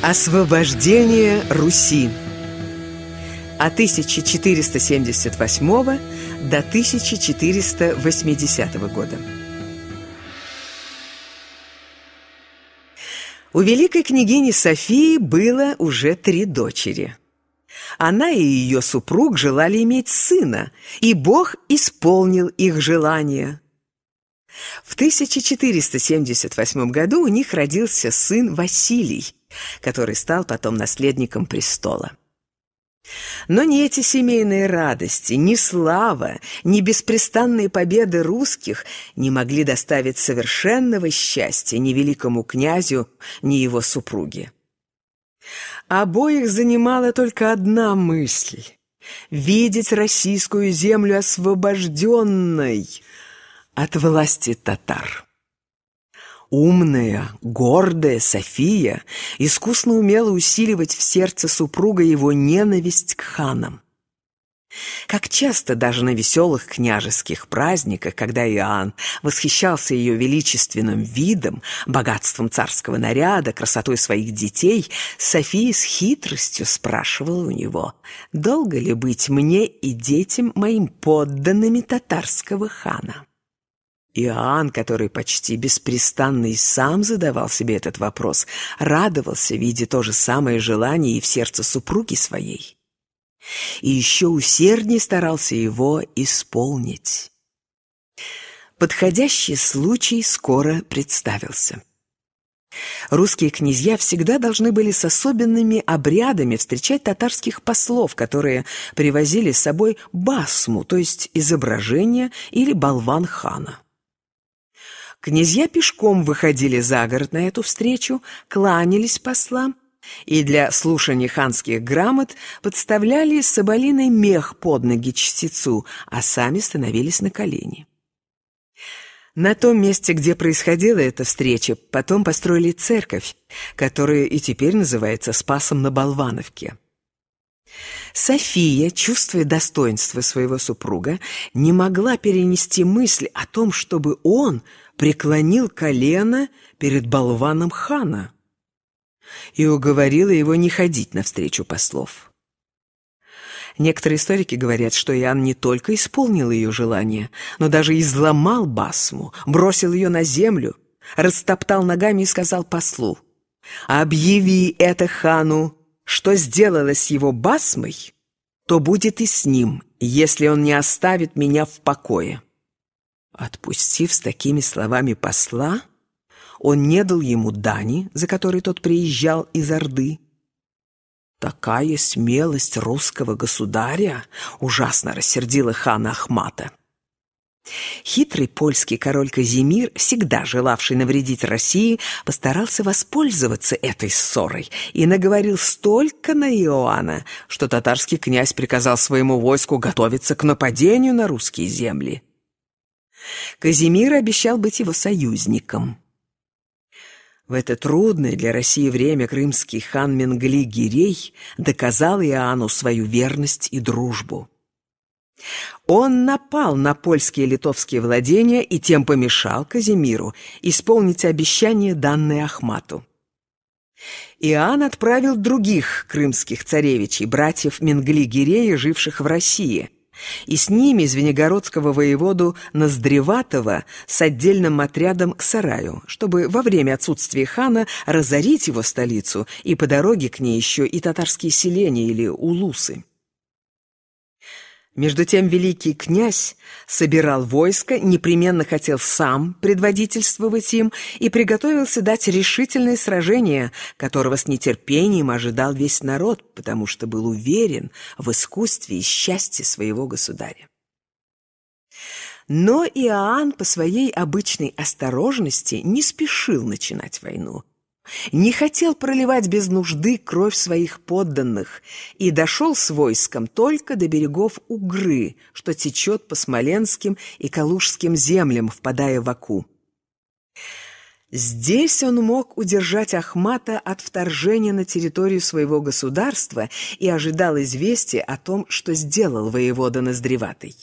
Освобождение Руси от 1478 до 1480 года. У великой княгини Софии было уже три дочери. Она и ее супруг желали иметь сына, и Бог исполнил их желание. В 1478 году у них родился сын Василий, который стал потом наследником престола. Но ни эти семейные радости, ни слава, ни беспрестанные победы русских не могли доставить совершенного счастья ни великому князю, ни его супруге. Обоих занимала только одна мысль — видеть российскую землю освобожденной от власти татар. Умная, гордая София искусно умела усиливать в сердце супруга его ненависть к ханам. Как часто даже на веселых княжеских праздниках, когда Иоанн восхищался ее величественным видом, богатством царского наряда, красотой своих детей, София с хитростью спрашивала у него, «Долго ли быть мне и детям моим подданными татарского хана?» Иоанн, который почти беспрестанно и сам задавал себе этот вопрос, радовался, видя то же самое желание и в сердце супруги своей. И еще усерднее старался его исполнить. Подходящий случай скоро представился. Русские князья всегда должны были с особенными обрядами встречать татарских послов, которые привозили с собой басму, то есть изображение или болван хана. Князья пешком выходили за город на эту встречу, кланялись послам и для слушания ханских грамот подставляли соболиный мех под ноги чтецу, а сами становились на колени. На том месте, где происходила эта встреча, потом построили церковь, которая и теперь называется Спасом на Болвановке. София, чувствуя достоинство своего супруга, не могла перенести мысль о том, чтобы он преклонил колено перед болваном хана и уговорила его не ходить навстречу послов. Некоторые историки говорят, что Иоанн не только исполнил ее желание, но даже изломал басму, бросил ее на землю, растоптал ногами и сказал послу, «Объяви это хану, что сделала с его басмой, то будет и с ним, если он не оставит меня в покое». Отпустив с такими словами посла, он не дал ему дани, за которой тот приезжал из Орды. Такая смелость русского государя ужасно рассердила хана Ахмата. Хитрый польский король Казимир, всегда желавший навредить России, постарался воспользоваться этой ссорой и наговорил столько на Иоанна, что татарский князь приказал своему войску готовиться к нападению на русские земли. Казимир обещал быть его союзником. В это трудное для России время крымский хан Менгли-Гирей доказал Иоанну свою верность и дружбу. Он напал на польские и литовские владения и тем помешал Казимиру исполнить обещание, данное Ахмату. Иоанн отправил других крымских царевичей, братьев Менгли-Гирея, живших в России – и с ними Звенигородского воеводу Ноздреватого с отдельным отрядом к сараю, чтобы во время отсутствия хана разорить его столицу и по дороге к ней еще и татарские селения или улусы. Между тем великий князь собирал войско, непременно хотел сам предводительствовать им и приготовился дать решительное сражение, которого с нетерпением ожидал весь народ, потому что был уверен в искусстве и счастье своего государя. Но Иоанн по своей обычной осторожности не спешил начинать войну не хотел проливать без нужды кровь своих подданных и дошел с войском только до берегов Угры, что течет по Смоленским и Калужским землям, впадая в Аку. Здесь он мог удержать Ахмата от вторжения на территорию своего государства и ожидал известия о том, что сделал воевода Ноздреватый.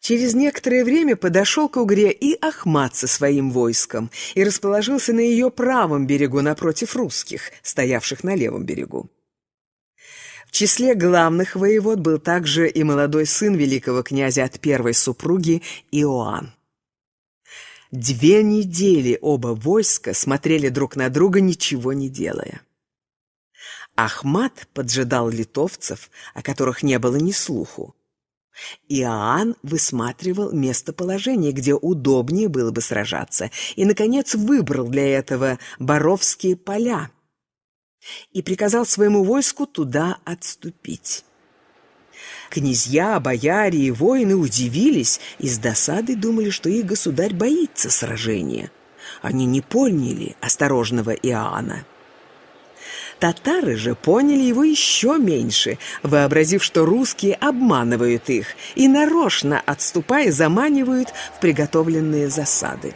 Через некоторое время подошел к Угре и Ахмат со своим войском и расположился на ее правом берегу напротив русских, стоявших на левом берегу. В числе главных воевод был также и молодой сын великого князя от первой супруги Иоанн. Две недели оба войска смотрели друг на друга, ничего не делая. Ахмат поджидал литовцев, о которых не было ни слуху. Иоанн высматривал местоположение, где удобнее было бы сражаться, и, наконец, выбрал для этого Боровские поля и приказал своему войску туда отступить. Князья, бояре и воины удивились и с досадой думали, что их государь боится сражения. Они не поняли осторожного Иоанна. Татары же поняли его еще меньше, вообразив, что русские обманывают их и нарочно, отступая, заманивают в приготовленные засады.